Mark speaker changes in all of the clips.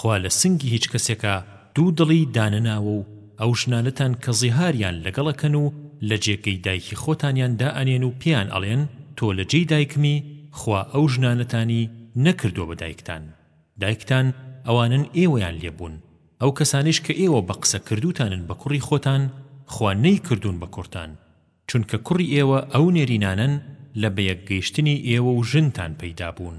Speaker 1: خوا لە سنگی هیچ کەسێکا دوو دڵی دانەناوە و ئەو ژنانەتان کە زیهاریان لەگەڵ ئەکەن و لە جێگەی دایکی خۆتانیان دائەنێن و پێیان ئەڵێن تۆ لە جێی دایکمی خوا ئەو ژنانەتانی نەکردووە بە دایکتان دایکتان ئەوانەن ئێوەیان لێ بوون ئەو کەسانەیش کە ئێوە بە قسە کردووتانن بە کوڕی خۆتان خوا نەیکردوون بە کوڕتان چونکە کوڕی ئێوە ئەو نێرینانەن لە بەیەک گەیشتنی ئێوە و ژنتان پەیدا بوون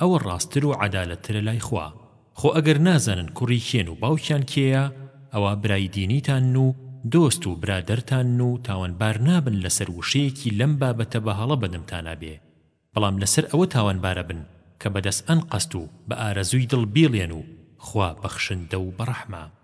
Speaker 1: ئەوە ڕاستتر و عەدالەتترە لای خوا، خۆ ئەگەر نازانن کوڕی کێن و باوکیان کێیە، ئەوا برای دینیتانن و دۆست و برادەرتانن و تاوانبار نابن لەسەر وشەیەکی لەم بابەتە بە هەڵە بەدەمتانا بێ، بەڵام لەسەر ئەوە تاوانبارە بن کە بە دەست ئەنقەست و بە ئارەزووی دڵ بیڵێن و خوا بەخشندە و بەڕەحمە.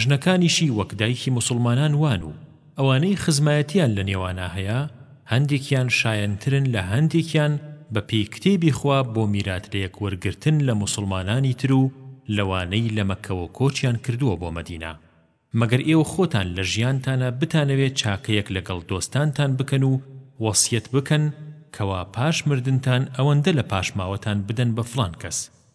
Speaker 1: ژنەکانیشی وەک دایکی موسڵمانان وان و ئەوانەی خزمایەتیان لە نێوانا هەیە هەندێکیان شایەنترن لە هەندێکیان بە پێی کتێبی خوا بۆ میرات لەیەک وەرگرتن لە موسڵمانانی تر و لەوانەی لە مەککەوە کۆچیان کردووە بۆ مەدینە مەگەر ئێوە خۆتان لە ژیانتانا بتانەوێ چاکەیەک لەگەڵ دۆستانتان بکەن و وەسیەت بکەن کەوا پاش مردنتان ئەوەندە لە پاشماوەتان بدەن بە فڵان کەس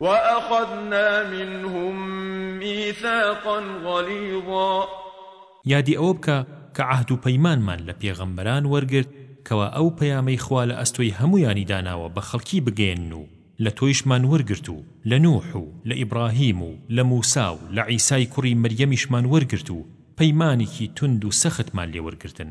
Speaker 2: وَأَخَذْنَا مِنْهُمْ مِیثَاقًا غَلِیظًا.
Speaker 1: یادی ئەوە بکە کە عەهد و پەیمانمان لە پێغەمبەران وەرگرت کەوا ئەو پەیامەی خوا لە ئەستۆی هەموویانی داناوە بە خەڵکی بگەیەنن و لە تۆیشمان وەرگرت و لە نوح و لە ئیبڕاهیم و لە موسا و لە عیسای کوڕی مەریەمیشمان وەرگرت و پەیمانێکی توند و سەختمان لێ وەرگرتن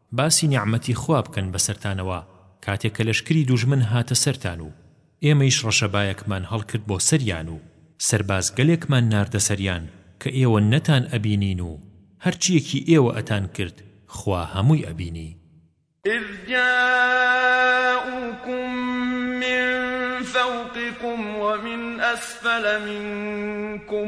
Speaker 1: باسی نیعمەتی خوا بکەن بەسەرتانەوە کاتێ کە لەشکری دوژمن هاتە سەرتان و ئێمەیش ڕەشەبایەکمان هەڵکرد بۆ سەریان و سەرباز گەلێکمان ناردە سەریان کە ئێوە نەتان ئەبینین و هەرچیەکی ئێوە ئەتان کرد خوا هەمووی ئەبینی.
Speaker 2: إذ جاءوکم من فوقکم ومن أسفل
Speaker 1: منکم.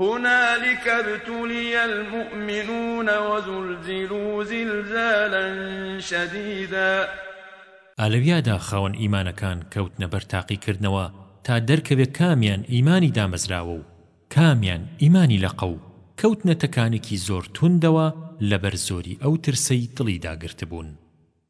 Speaker 2: هنالک ابتلی المومنون وزلزلوا زلزالا شدیدا.
Speaker 1: ئا لەویادا خاوەن ئیمانەکان کەوتنە بەر تاقیکردنەوە تا دەرکەوێ کامیان ئیمانی دامەزراوە و کامیان ئیمانی لەقە و کەوتنە تەکانێکی زۆر توندەوە لەبەر زۆری ئەو ترسەی دڵیدا گرتبوون.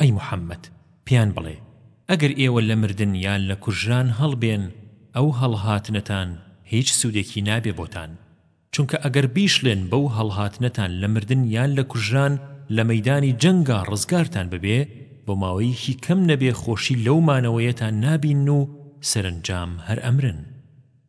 Speaker 1: ئەی محەممەد، پێیان بڵێ، ئەگەر ئێوە لە مردن یان لە کوژران هەڵبێن، ئەو هەڵهاتنەتان هیچ سوودێکی نابێ بۆتان، چونکە ئەگەر بیشڵێن بەو هەڵهاتنەتان لە مردن یان لە کوژران لە مەیدانی جەنگا ڕزگارتان ببێ، بۆ ماوەیەکی کەم نەبێ خۆشی لەو مانەوەیەتان نابینن و سەرەنجام هەر ئەمرن.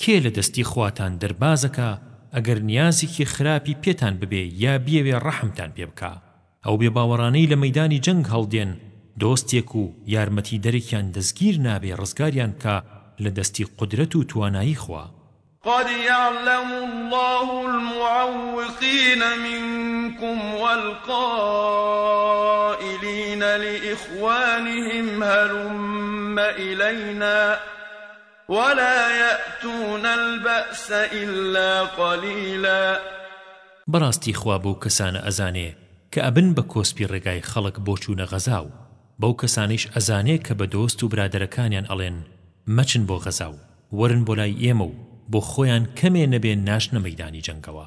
Speaker 1: کێ لە دەستی خواتان دەربازەکا ئەگەر نیازیکی خراپی پێتان ببێ یا بیەوێ ڕەحمتان پێ بکا ئەو بێ باوەڕانەی لە مەیدانی جەنگ هەڵدێن دۆستێک و یارمەتی دەرێکیان دەستگیر نابێ ڕزگاریان بکا لە دەستی قودرەت و توانایی خوا.
Speaker 2: قد یعلم اللە المعوقین منکم والقائلین لإخوانهم هلم الینا ولا یاتون الباس الا قلیلا.
Speaker 1: بەڕاستی خوا بەو کەسانە ئەزانێ کە ئەبن بە کۆسپی ڕێگای خەڵک بۆ چوونە غەزا و بەو کەسانەیش ئەزانێ کە بە دۆست و برادەرەکانیان ئەڵێن مەچن بۆ غەزا و وەرن بۆ لای ئێمە و بۆ خۆیان کەمێ نەبێ ناچنە مەیدانی جەنگەوە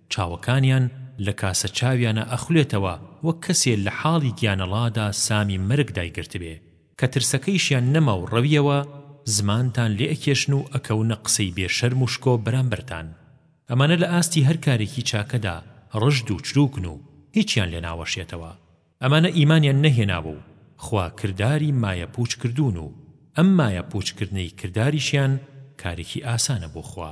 Speaker 1: چاوەکانیان لە کاسە چاویانە ئەخولێتەوە وەک کەسێ لە حاڵی گیانەڵادا سامی مەرگ دایگرتبێ کە ترسەکەیشیان نەما و ڕەویەوە زمانتان لێ ئەکێشن و ئەکەونە قسەی بێ شەرم و شکۆ بەرامبەرتان ئەمانە لە ئاستی هەر کارێکی چاکەدا ڕژد و چرووکن و هیچیان لێ ناوەشێتەوە ئەمانە ئیمانیان نەهێناوە و خوا کرداری مایە پووچ کردوون و ئەم مایە پووچ کردنەی کرداریشیان کارێکی ئاسانە بۆ خوا.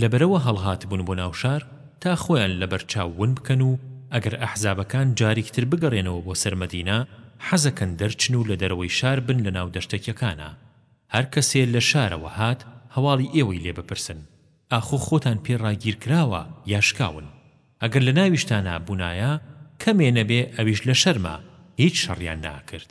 Speaker 1: لە بەرەوە هەڵهاتبوون بۆ ناو شار تا خۆیان لە بەر چاو ون بکەن و ئەگەر ئەحزابەکان جاریک تر بگەرێنەوە بۆ سەر مەدینە حەزەکەن دەرچن و لە دەرەوەی شار بن لە ناو دەشتەکیەکانا هەر کەسێ لە شارەوە هات هەواڵی ئێوەی لێ بپرسن ئاخۆ خۆتان پێ ڕاگیر کراوە یا شکاون ئەگەر لە ناویشتانا بوونایە کەمێ نەبێ ئەویش لە شەرما هیچ شەڕیان
Speaker 2: نەئەکرد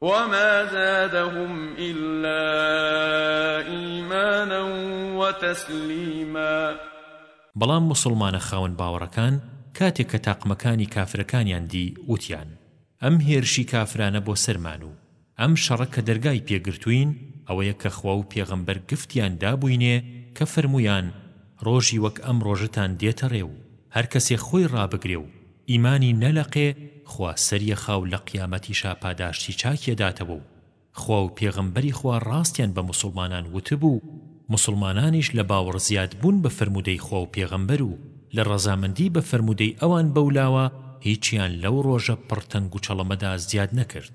Speaker 2: وما زادهم الا ایمانا وتسلیما.
Speaker 1: بەڵام موسڵمانە خاوەن باوەڕەکان کاتێک کە تاقمەکانی کافرەکانیان دی وتیان، ئەم هێرشی کافرانە بۆ سەرمان و ئەم شەڕە کە دەرگای پێ گرتووین ئەوەیە کە خوا و پێغەمبەر گفتیان دابووینێ کە فەرموویان ڕۆژی وەک ئەم ڕۆژەتان دێتە ڕێ و هەر کەسێ خۆی ڕابگرێ و ئیمانی نەلەقێ خوا سەریەخا و لە قیامەتیشا پاداشتی چاکی ئەداتەوە و خوا و پێغەمبەری خوا ڕاستیان بە موسڵمانان وتبوو موسڵمانانیش لە باوەڕ زیاد بوون بە فەرموودەی خوا و پێغەمبەر و لە ڕەزامەندی بە فەرموودەی ئەوان بەولاوە هیچیان لەو ڕۆژە پڕ تەنگوچەڵەمەدا زیاد نەکرد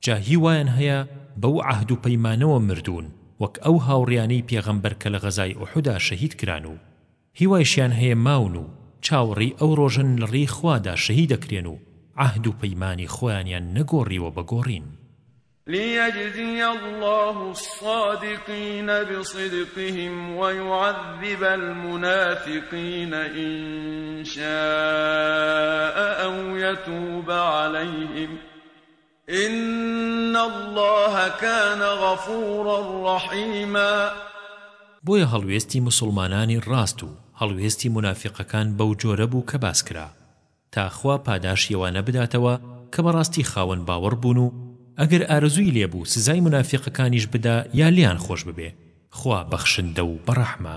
Speaker 1: جا هی وایان هەیە بەو عەهد و پەیمانەوە مردوون وەک ئەو هاوڕیانەی پێغەمبەر کە لە غەزای ئوحودا شەهید کران و هی وایشیان هەیە ماون و چاوەڕێی ئەو ڕۆژەن لە ڕێی خوادا شەهید ئەکرێن و عەهد و پەیمانی خۆیانیان نەگۆڕیوە بە گۆڕین.
Speaker 2: ليجزي الله الصادقين بصدقهم ويعذب المنافقين إن شاء أو يتوب عليهم ان اللە کان غفورا رحیما.
Speaker 1: بۆیە هەڵوێستی موسوڵمانانی ڕاست و هەڵوێستی مونافیقەکان بەو جۆرە بوو کە باس کرا تا خوا پاداشی ئەوانە بداتەوە کە بەڕاستی خاوەن باوەڕ بوون و ئەگەر ئارەزووی لێ بوو سزای مونافیقەکانیش بدا یا لێیان خۆش ببێ خوا بەخشندە و بەڕەحمە.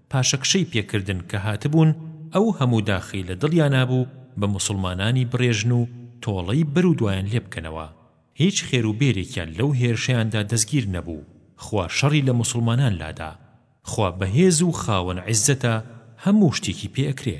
Speaker 1: پاشەکشەی پێکردن کە هاتبوون ئەو هەموو داخەی لە دڵیانا بوو بە موسڵمانانی بڕێژن و تۆڵەی بەرودوایان لێ بکەنەوە هیچ خێر و بێرێکیان لەو هێرشەیاندا دەستگیر نەبوو خوا شەڕی لە موسڵمانان لادا خوا بەهێز و خاوەن عیززەتە هەموو شتێکی پێ ئەکرێ.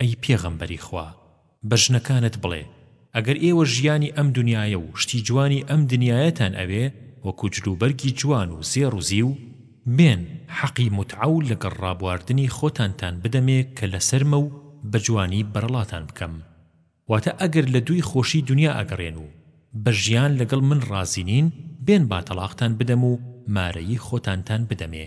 Speaker 1: ئەی پێغەمبەری خوا، بە ژنەکانت بڵێ، ئەگەر ئێوە ژیانی ئەم دنیایە و شتی جوانی ئەم دنیایەتان ئەوێ وەکوو جلوبەرگی جوان و زێڕ و زیو، بێن حەقی موتعە و لەگەڵ ڕابواردنی خۆتانتان بدەمێ کە لەسەرمە و بە جوانی بەرەڵاتان بکەم. واتە ئەگەر لە دووی خۆشی دنیا ئەگەڕێن و بە ژیان لەگەڵ من ڕازی نین، بێن با تەڵاقتان بدەم و مارەیی خۆتانتان بدەمێ.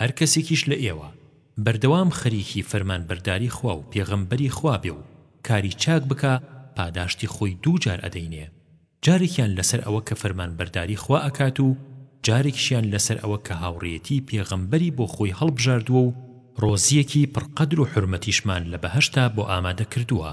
Speaker 2: هەر کەسێکیش لە ئێوە بەردەوام خەریکی فەرمانبەرداری خوا و پێغەمبەری خوا بێ و کاری چاک بکا پاداشتی خۆی دوو جار ئەدەینێ جارێکیان لەسەر ئەوە کە فەرمانبەرداری خوا ئەکات و جارێکشیان لەسەر ئەوە کە هاوڕێیەتی پێغەمبەری بۆ خۆی هەڵبژاردووە و ڕۆزییەکی پڕ قەدر و حورمەتیشمان لە بەهەشتا بۆ ئامادە کردووە.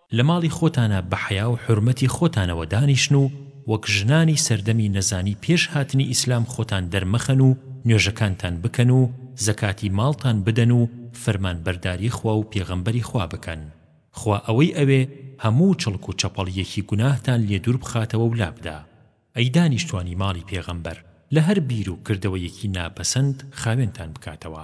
Speaker 2: لە ماڵی خۆتانا بە حەیا و حورمەتی خۆتانەوە دانیشن و وەک ژنانی سەردەمی نەزانی پێش هاتنی ئیسلام خۆتان دەرمەخەن و نوێژەکانتان بکەن و زەکاتی ماڵتان بدەن و فەرمانبەرداری خوا و پێغەمبەری خوا بکەن خوا ئەوەی ئەوێ هەموو چڵک و چەپەڵیەکی گوناهتان لێ دوور بخاتەوە و لابدا. ئەی دانیشتوانی ماڵی پێغەمبەر لە هەر بیر و کردەوەیەکی ناپەسەند خاوێنتان بکاتەوە.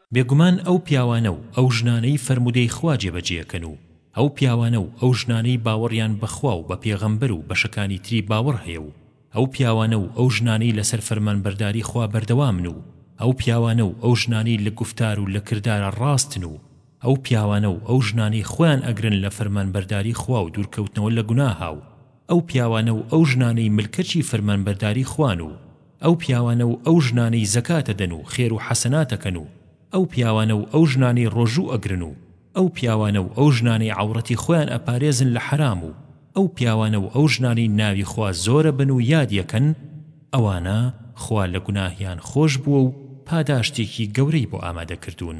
Speaker 2: بێگومان ئەو پیاوانە و ئەو ژنانەی فەرموودەی خوا جێبەجێەکەن و ئەو پیاوانە و ئەو ژنانەی باوەڕیان بە خوا و بە پێغەمبەر و بەشەکانی تری باوەڕ هەیە و ئەو پیاوانە و ئەو ژنانەی لەسەر فەرمانبەرداری خوا بەردەوامن و ئەو پیاوانە و ئەو ژنانەی لە گوفتار و لە کردارا ڕاستن و ئەو پیاوانە و ئەو ژنانەی خۆیان ئەگرن لە فەرمانبەرداری خوا و دوورکەوتنەوە لە گوناها و
Speaker 1: ئەو پیاوانە و ئەو ژنانەی ملکەچی فەرمانبەرداری خوان و ئەو پیاوانە و ئەو ژنانەی زەکات ئەدەن و خێر و حەسەنات ئەکەن و ئەو پیاوانە و ئەو ژنانەی ڕۆژوو ئەگرن و ئەو پیاوانە و ئەو ژنانەی عەورەتی خۆیان ئەپارێزن لە حەرام و ئەو پیاوانە و ئەو ژنانەی ناوی خوا زۆر ئەبەن و یادی ئەکەن ئەوانە خوا لە گوناهیان خۆش بووە و پاداشتێکی گەورەی بۆ
Speaker 2: ئامادە کردوون.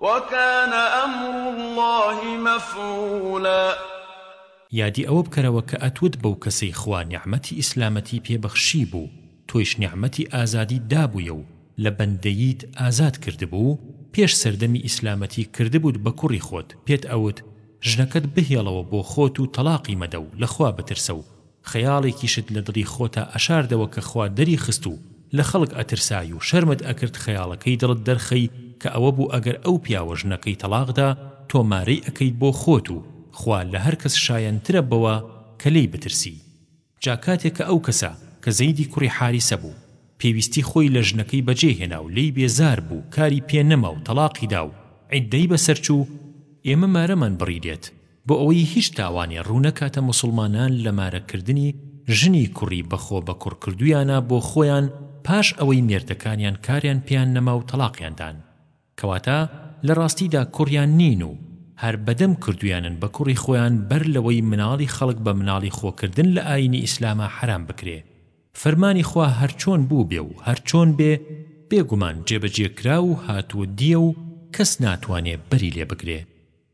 Speaker 2: وکان امر اللە مفعولا.
Speaker 1: یادی ئەوە بکەرەوە کە ئەتوت بەو کەسەی خوا نیعمەتی ئیسلامەتی پێ بەخشیبوو تۆیش نیعمەتی ئازادیت دابوویە و لە بەندەییت ئازاد کردبوو پێش سەردەمی ئیسلامەتی کردبووت بە کوڕی خۆت پێت ئەوت ژنەکەت بهێڵەوە بۆ خۆت و تەڵاقی مەدە و لە خوا بترسە و خەیاڵێکیشت لە دڵی خۆتا ئەشاردەوە کە خوا دەری خست و لە خەڵک ئەترسای و شەرمت ئەکرد خەیاڵەکەی دڵت دەرخەی کە ئەوە بوو ئەگەر ئەو پیاوە ژنەکەی تەڵاق دا تۆ مارەی ئەکەیت بۆ خۆت و خوا لە هەر کەس شایەنترە بەوە کە لێی بترسی جا کاتێ کە ئەو کەسە کە زەیدی کوڕی حاریسە بوو پێویستی خۆی لە ژنەکەی بەجێ هێنا و لێی بێزار بوو کاری پێ نەما و تەڵاقی دا و عیددەی بەسەر چوو ئێمە مارەمان بڕی دێت بۆ ئەوەی هیچ تاوانێ ڕوو نەکاتە موسوڵمانان لە مارە کردنی ژنی کوڕی بە خۆ بە کوڕ کردوویانە بۆ خۆیان پاش ئەوەی مێردەکانیان کاریان پێیان نەما و تەڵاقیان دان کەواتە لە ڕاستیدا کوڕیان نین و هەر بە دەم کردوویانن بە کوڕی خۆیان بەر لەوەی مناڵی خەڵک بە مناڵی خۆ کردن لە ئاینی ئیسلاما حەرام بکرێ فەرمانی خوا هەر چۆن بووبێ و هەر چۆن بێ بێ گومان جێ بە جێ کراو و هاتووە دییە و کەس ناتوانێ بەری لێ بگرێ.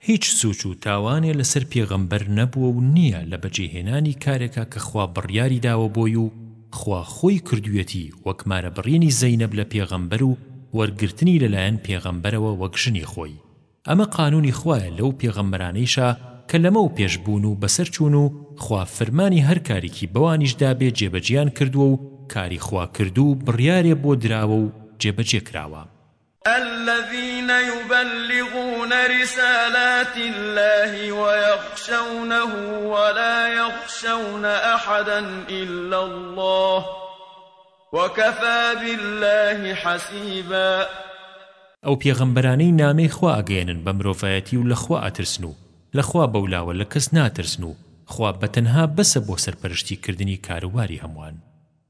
Speaker 1: هیچ سوچ و تاوانێ لەسەر پێغەمبەر نەبووە و نییە لە بەجێهێنانی کارێکا کە خوا بڕیاری داوە بۆی و خوا خۆی کردوویەتی وەک مارەبڕینی زەینەب لە پێغەمبەر و وەرگرتنی لەلایەن پێغەمبەرەوە وەک ژنی خۆی ئەمە قانوونی خوایە لەو پێغەمبەرانەیشا کە لەمەو پێش بوون و بەسەر چوون و خوا فرمانی هەر کارێکی بەوانیش دابێ جێبەجێیان کردووە و کاری خوا کردوو بڕیارێ بۆ دراوە و جێبەجێ کراوە
Speaker 2: الذین یبلغون رسالات الله ویخشونه ولا یخشون احدا الا الله وکفی بالله حسیبا
Speaker 1: ئەو پێغەمبەرانەی نامەی خوا ئەگەیەنن بە مرۆڤایەتی و لە خوا ئەترسن و لە خوا بەولاوە لە کەس ناترسن و خوا بەتەنها بەسە بۆ سەرپەرشتی کردنی کاروباری هەموان.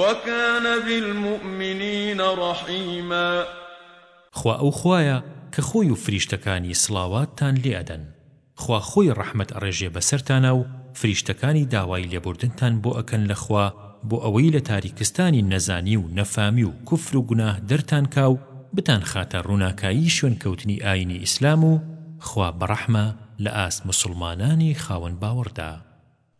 Speaker 1: وکان بالمومنین رحیما. خوا ئەو خوایە کە خۆی و فریشتەکانی سڵاواتتان لێ ئەدەن، خوا خۆی ڕەحمەت ئەڕێژێ بەسەرتانا و فریشتەکانی داوای لێبوردنتان بۆ ئەکەن لە خوا بۆ ئەوەی لە تاریکستانی نەزانی و نەفامی و کوفر و گوناه دەرتان کا و بتانخاتە ڕووناکایی شوێنکەوتنی ئاینی ئیسلام و خوا بەڕەحمە لە ئاست موسڵمانانی خاوەن باوەڕدا.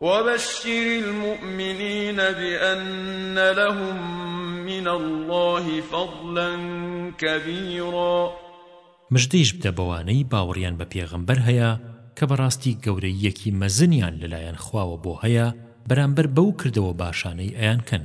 Speaker 2: وبشر المؤمنین بان لهم من الله فضلا کبیرا
Speaker 1: مژدەیش بدە بەوانەی باوەڕیان بە پێغەمبەر هەیە کە بەڕاستی گەورەییەکی مەزنیان لەلایەن خواوە بۆ هەیە بەرامبەر بەو کردەوە باشانەی ئەیانکەن.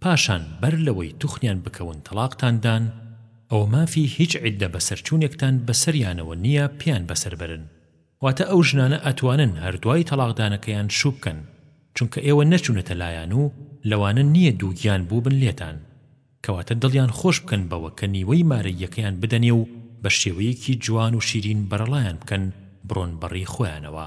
Speaker 1: پاشان بەر لەوەی توخنیان بکەون تەڵاقتان دان، ئەوە مافی هیچ عیددە بەسەرچوونێکتان بەسەریانەوە نییە پێیان بەسەر بەرن، واتە ئەو ژنانە ئەتوانن هەر دوای تەڵاقدانەکەیان شوو بکەن، چونکە ئێوە نەچوونەتە لایان و لەوانە نییە دووگیان بووبن لێتان، کەواتە دڵیان خۆش بکەن بەوە کە نیوەی مارەییەکەیان بدەنێ و بە شێوەیەکی جوان و شیرین بەرەڵایان بکەن بڕۆن بەڕی خۆیانەوە.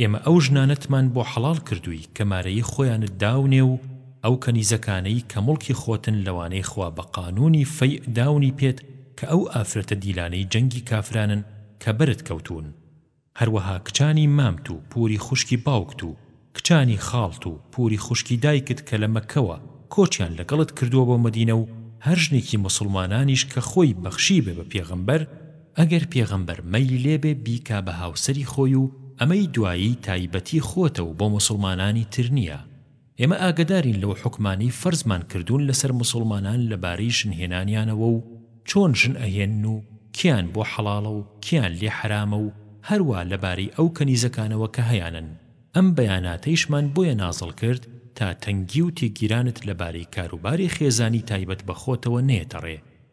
Speaker 1: ئێمە ئەو ژنانەتمان بۆ حەڵاڵ کردووی کە مارەیی خۆیانت داونێ و ئەو کەنیزەکانەی کە موڵکی خۆتن لەوانەی خوا بە قانوونی فەیء داونی پێت کە ئەو ئافرەتە دیلانەی جەنگی کافرانن کە بەرت کەوتوون هەروەها کچانی مامت و پووری خوشکی باوکت و کچانی خاڵت و پووری خوشکی دایکت کە لە مەککەوە کۆچیان لەگەڵت کردووە بۆ مەدینە و هەر ژنێکی موسڵمانانیش کە خۆی بەخشیبێ بە پێغەمبەر ئەگەر پێغەمبەر مەیلی لێ بێ بیکا بە هاوسەری خۆی و ئەمەی دوایی تایبەتی خۆتە و بۆ موسڵمانانی تر نییە ئێمە ئاگەدارین لەو حوکمانەی فەرزمان کردوون لەسەر موسڵمانان لەبارەی ژن هێنانیانەوە و چۆن ژن ئەهێنن و کێیان بۆ حەڵاڵە و کێیان لێ حەرامە و هەروا لەبارەی ئەو کەنیزەکانەوە کە هەیانن ئەم بەیاناتەیشمان بۆیە نازڵ کرد تا تەنگی و تێگیرانت لەبارەی کاروباری خێزانی تایبەت
Speaker 2: بە خۆتەوە نەیەتە ڕێ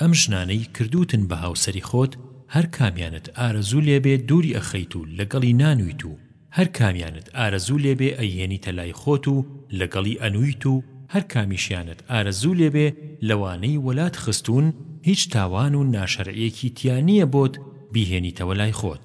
Speaker 1: ئەم ژنانەی کردووتن بە هاوسەری خۆت هەر کامیانت ئارەزوو لێ بێ دووری ئەخەیت و لەگەڵی نانوویت و هەر کامیانت ئارەزوو لێ بێ ئەیهێنیتە لای خۆت و لەگەڵی ئەنوویت و هەر کامیشیانت ئارەزوو لێ بێ لەوانەی وەلات خستوون هیچ تاوان و ناشەرعیەکی تیا نییە بۆت بیهێنیتەوە لای خۆت.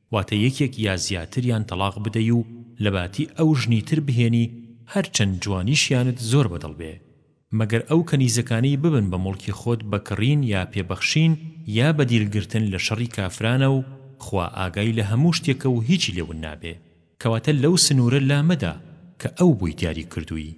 Speaker 1: واتە یەکێک یا زیاتریان تەڵاق بدەی و لەباتی ئەو ژنی تر بهێنی هەرچەند جوانیشیانت زۆر بەدڵ بێ مەگەر ئەو کەنیزەکانەی ببن بە موڵکی خۆت بە کڕین یا پێ بەخشین یا بە دیل گرتن لە شەڕی کافرانە و خوا ئاگای لە هەموو شتێکە و هیچی لێ ون نابێ کەواتە لەو سنوورە لا مەدە کە ئەو بووی دیاری کردووی.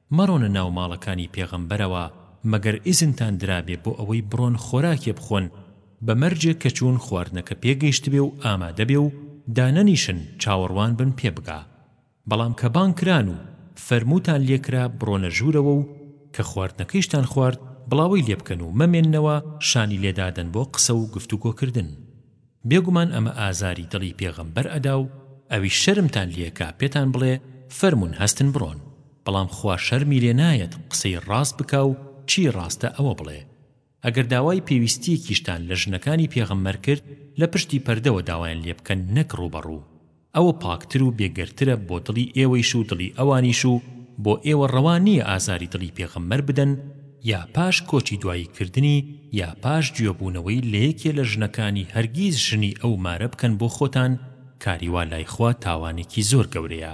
Speaker 1: مەڕۆنە ناو ماڵەکانی پێغەمبەرەوە مەگەر ئیزنتان درابێ بۆ ئەوەی بڕۆن خۆراکێ بخۆن بە مەرجێک کە چوون خواردنەکە پێ گەیشتبێ و ئامادە بێ و دانەنیشن چاوەڕوان بن پێ بگا بەڵام کە بانگ کران و فەرمووتان لێ کرا بڕۆنە ژوورەوە و کە خواردنەکەیشتان خوارد بڵاوەی لێ بکەن و مەمێننەوە شانی لێ دادەن بۆ قسە و گفتوگۆ کردن. بێگومان ئەمە ئازاری دڵی پێغەمبەر ئەدا و ئەویش شەرمتان لێکا پێتان بڵێ فەرموون هەستن بڕۆن، بەڵام خوا شەرمی لێ نایەت قسەی ڕاست بکا و چی ڕاستە ئەوە بڵێ. ئەگەر داوای پێویستییەکیشتان لە ژنەکانی پێغەمبەر کرد لە پشتی پەردەوە داوایان لێ بکەن نەک ڕووبەڕوو. ئەوە پاکتر و بێگەردترە بۆ دڵی ئێوەیش و دڵی ئەوانیش و بۆ ئێوە ڕەوا نییە ئازاری دڵی پێغەمبەر بدەن یا پاش کۆچی دوایی کردنی یا پاش جوێ بوونەوەی لە یەکێ لە ژنەکانی هەرگیز ژنی ئەو مارە بکەن بۆ خۆتان کاری وا لای خوا تاوانێکی زۆر گەورەیە.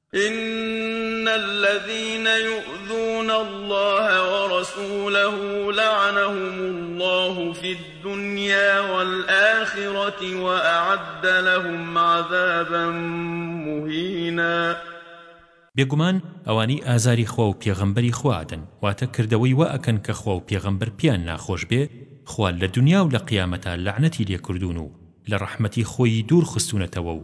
Speaker 2: ان الذین یوذون اللە ورسولە لعنهم اللە فی الدنیا والآخرە وأعد لهم عذابا مهینا.
Speaker 1: بێگومان ئەوانەی ئازاری خوا و پێغەمبەری خوا ئەدەن واتە کردەوەی وا ئەکەن کە خوا و پێغەمبەر پێیان ناخۆش بێ خوا لە دونیا و لە قیامەتا لەعنەتی لێ کردوون و لە ڕەحمەتی خۆیی دوور خستوونەتەوە و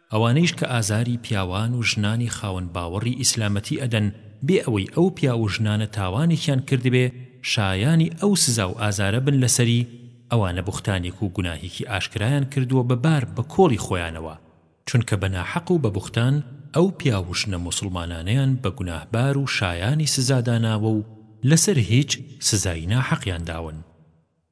Speaker 1: ئەوانەیش کە ئازاری پیاوان و ژنانی خاوەن باوەڕی ئیسلامەتی ئەدەن بێ ئەوەی ئەو پیاو و ژنانە تاوانێکیان کردبێ شایانی ئەو سزا و ئازارە بن لەسەری ئەوانە بوختانێک و گوناهێکی ئاشکرایان کردووە بە بار بە کۆڵی خۆیانەوە چونکە بە ناحەق و بە بوختان ئەو پیاو و ژنە موسوڵمانانەیان بە گوناهبار و شایانی سزا داناوە و لەسەر هیچ سزای ناحەقیان داون.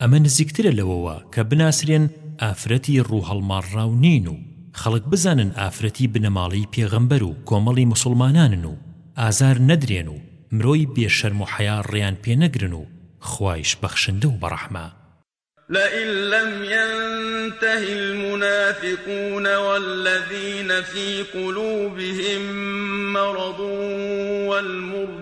Speaker 1: ئەمە نزیکترە لەوەوە کە بناسرێن ئافرەتی ڕووهەڵماڵراو نین و خەڵک بزانن ئافرەتی بنەماڵەی پێغەمبەر و کۆمەڵی موسڵمانانن و ئازار نەدرێن و مرۆی بێ شەرم و حەیا ڕێیان پێ نەگرن و خوایش بەخشندە و بەڕەحمە.
Speaker 2: لئن لم ینتهی المنافقون والذین فی قلوبهم مرض والمرجفون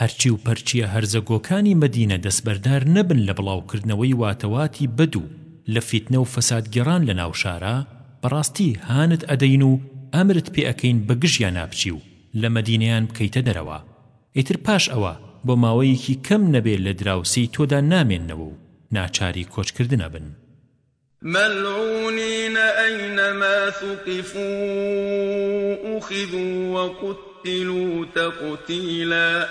Speaker 1: هەرچی و پەرچییە هەرزەگۆکانی مەدینە دەسبەردار نەبن لە بڵاوکردنەوەی واتەواتی بەد و لە فیتنە و فەساد گێڕان لە ناو شارا بەڕاستی هانت ئەدەین و ئەمرت پێ ئەکەین بە گژیانا بچی و لە مەدینەیان بکەیتە دەرەوە ئیتر پاش ئەوە بۆ ماوەیەکی کەم نەبێ لە دراوسێی تۆدا نامێننەوە و ناچاری کۆچکردن ئەبن.
Speaker 2: ملعونین اینما ثقفوا اخذوا وقتلوا تقتیلا.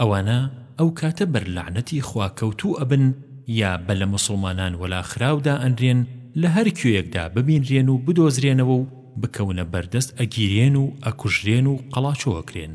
Speaker 1: ئەوانە ئەو کاتە بەر لەعنەتی خوا کەوتوو ئەبن یا بە لە موسڵمانان وەلا خراو دا ئەنرێن لە هەر کوێیەک دا ببینرێن و بدۆزرێنەوە و بکەونە بەردەست ئەگیرێن و ئەکوژرێن و قەڵاچۆ ئەکرێن.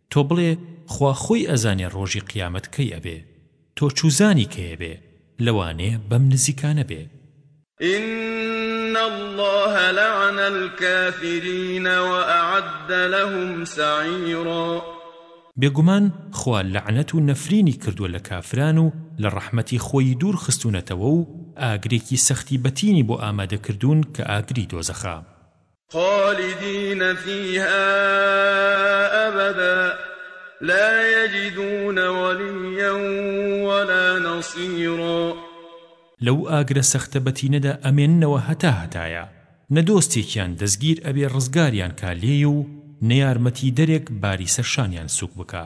Speaker 1: تۆ بڵێ خوا خۆی ئەزانێ ڕۆژی قیامەت کەی ئەبێ تۆ چوزانی کەی ئەبێ لەوانەیە بەم نزیکانە بێ.
Speaker 2: ان اللە لعن الکافرین واعد لهم سعیرا.
Speaker 1: بێگومان خوا لەعنەت و نەفرینی کردووە لە کافران و لە ڕەحمەتی خۆیی دوور خستوونەتەوە و ئاگرێکی سەختی بەتینی بۆ ئامادە کردوون کە ئاگری دۆزەخە.
Speaker 2: خالدین فیها ابدا لا یجدون ولیا ولا نصیرا
Speaker 1: لەو ئاگرە سەختە بەتینەدا ئەمێننەوە هەتا هەتایە نە دۆستێکیان دەستگیر ئەبێ ڕزگاریان کا لێی و نە یارمەتیدەرێک باری
Speaker 2: سەر شانیان سوک بکا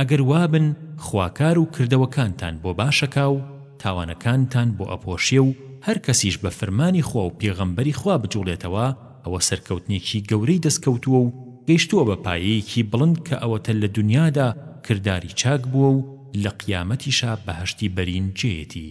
Speaker 1: ئەگەر وابن خواکار و کردەوەکانتان بۆ باشەکا و تاوانەکانتان بۆ ئەپۆشێ و هەر کەسیش بە فرمانی خوا و پێغەمبەری خوا بجوڵێتەوە ئەوە سەرکەوتنێکی گەورەی دەستکەوتووە و گەیشتووە بە پایەیەکی بڵند کە ئەوەتە لە دونیادا کرداری چاک بووە و لە قیامەتیشا بەهەشتی بەرین
Speaker 2: جێیەتی.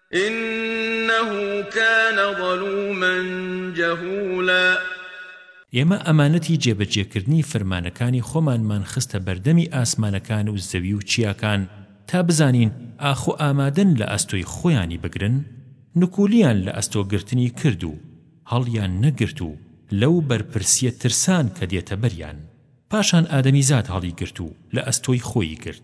Speaker 2: انه کان ظلوما جهولا
Speaker 1: ئێمە ئەمانەتی جێبەجێکردنی فرمانەکانی خۆمانمان خستە بەردەمی ئاسمانەکان و زەوی و چیاکان تا بزانین ئاخۆ ئامادەن لە ئەستۆی خۆیانی بگرن؟ نکولیان لە ئەستۆ گرتنی کرد و هەڵیان نەگرت و لەو بەرپرسیە ترسان کە دێتە بەریان. پاشان ئادەمیزاد هەڵیگرت و لە ئەستۆی
Speaker 2: خۆیی گرت.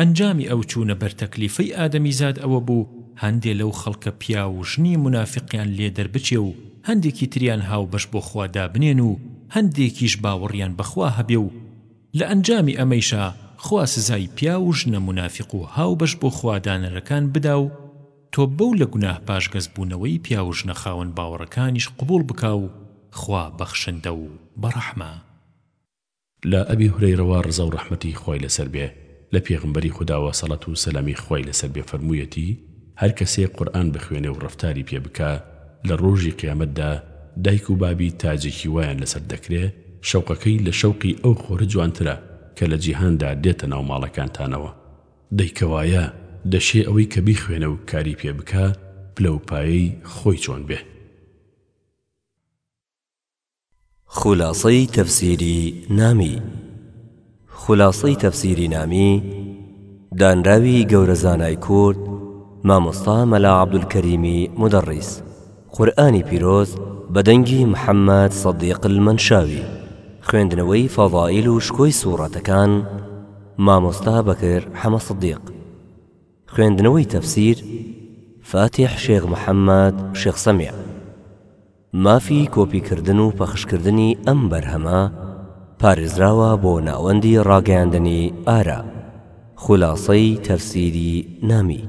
Speaker 1: ئەنجامی ئەو چوونە بەر تەکلیفەی ئادەمیزاد ئەوە بوو هەندێ لەو خەڵکە پیاو و ژنی مونافیقیان لێ دەربچێ و هەندێکی تریان هاوبەش بۆ خوا دابنێن و هەندێکیش باوەڕیان بە خوا هەبێ و لە ئەنجامی ئەمەیشا خوا سزای پیاو و ژنە مونافیق و هاوبەش بۆ خوا دانەرەکان بدا و تۆببە و لە گوناه پاشگەز بوونەوەی پیاو و ژنە خاوەن باوەڕەکانیش قبوڵ بکا و خوا بەخشندە و بەڕەحمە.
Speaker 3: لە ئەبی هورەیرەوە ڕزاو ڕەحمەتی خوای لەسەر بێ لە پێغمبەری خوداوە سەڵت و سەلامی خوای لەسەر بێ فەرموویەتی، هەر کەسێ قورئان بخوێنێ و ڕەفتاری پێ بکا لە ڕۆژی قیامەتدا دایک و بابی تاجێکی وایان لەسەر دەکرێ شەوقەکەی لە شەوقی ئەو خۆرە جوانترە کە لە جیهاندا دێتە ناو ماڵەکانتانەوە. دەی کەوایە دەشێ ئەوەی کە بیخوێنێ و کاری پێ بکا پلە و پایەی خۆی چۆن بێ؟
Speaker 4: خولاسەی تەفسیری نامی خولاسەی تەفسیری نامی دانراوی گەورە زانای کورد مامۆستا مەلا عەبدولکەریمی مودەڕیس قورئانی پیرۆز بە دەنگی محەممەد سەدیق المەنشاوی خوێندنەوەی فەزائیل و شکۆی سووڕەتەکان مامۆستا بەکر حەمە سەدیق خوێندنەوەی تەفسیر فاتیح شێخ محەممەد شێخ سەمیع مافی کۆپی کردن و پەخش کردنی ئەم بەرهەمە پارێزراوە بۆ ناوەندی ڕاگەیاندنی ئارا خولاسەی تەفسیری نامی.